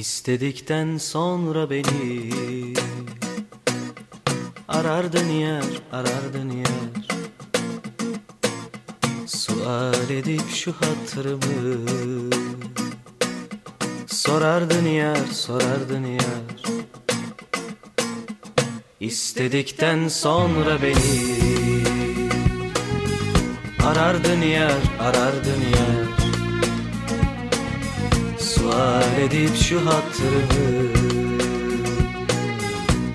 İstedikten sonra beni Arardın yer, arardın yer. Sual edip şu hatırımı Sorardın yer, sorardın yer. İstedikten sonra beni Arardın yer, arardın yer Sual edip şu hatırımı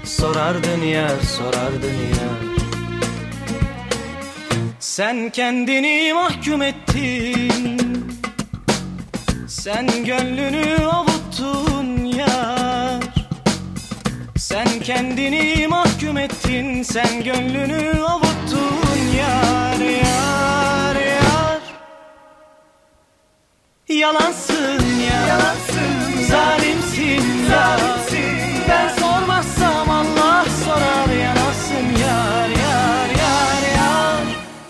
Sorardın yer, sorardın yer Sen kendini mahkum ettin. Sen gönlünü avuttun yar. Sen kendini mahkum ettin. Sen gönlünü avuttun yar yar yar. Yalansın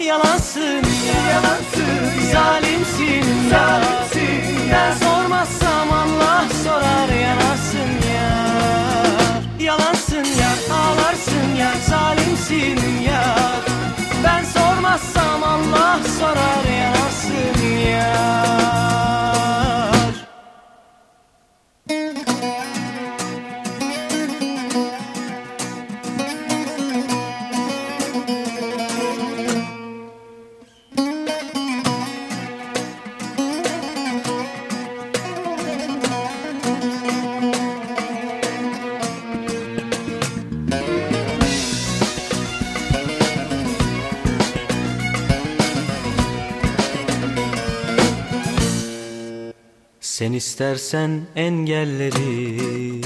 Yalansın. Ya Yalansın, Zalimsin. Ya. Zalimsin Ben sormazsam Allah sorar yanasın yar Yalansın ya ağlarsın ya. Zalimsin Sen istersen engelleri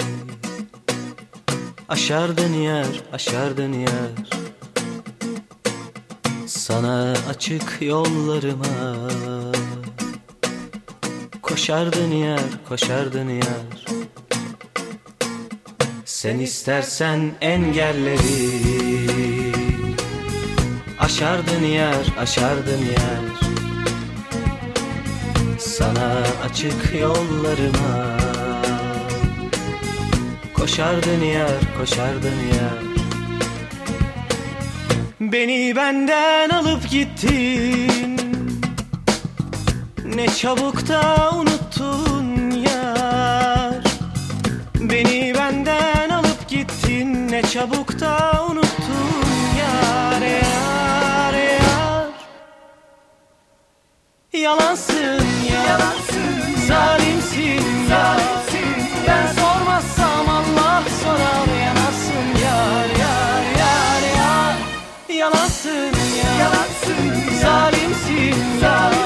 Aşardın yer, aşardın yer Sana açık yollarıma Koşardın yer, koşardın yer Sen istersen engelleri Aşardın yer, aşardın yer sana açık yollarıma. Koşardın yer, koşardın yer Beni benden alıp gittin. Ne çabuk da unuttun yar. Beni benden alıp gittin. Ne çabuk da unuttun yar yar yar. Yalansın yalansın ya Yalansın ya Zalimsin, zalimsin.